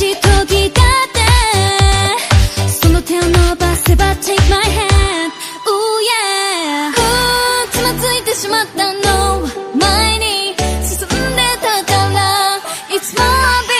しだってその手を伸ばせば Take my h a d yeah つまずいてしまったの前に進んでたから It's my b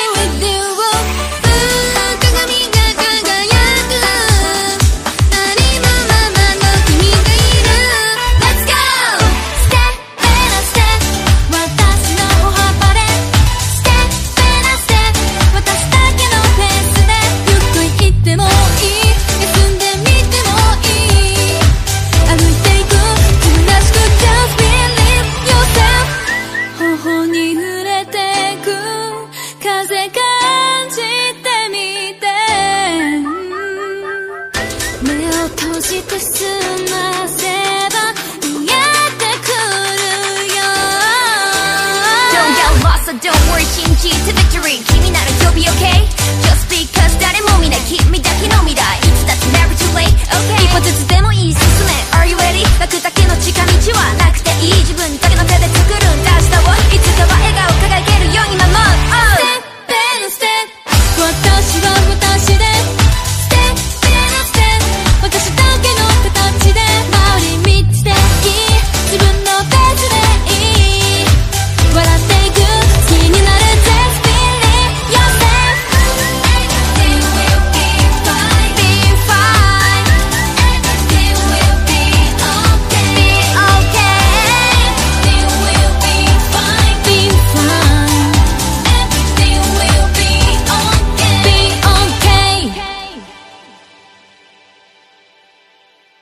do Don't get lost, don't worry, 禁忌 to victory you'll be okay Just